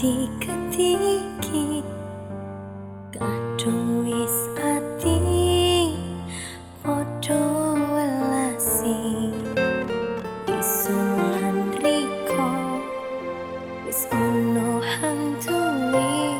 ketika-tiki Kadung wis ati Podo welasi. Isulan riko Wis ono hantuni